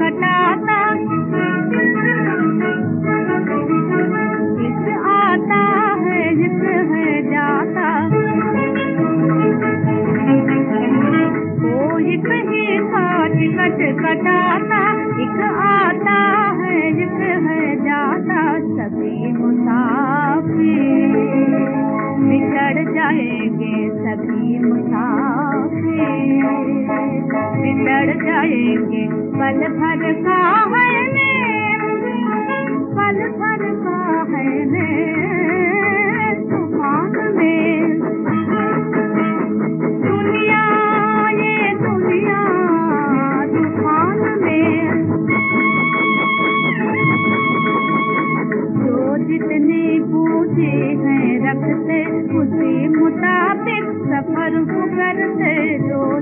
आता है है जाता। टिकट कटाता। एक आता है है जाता। सभी जाएँगे सभी मुसाफिर। बिछड़ जाएँगे पल भर का है पल भर का है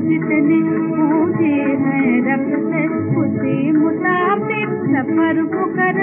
जितने पूजे हैं रखते उसी मुताबिक सफ़र को कर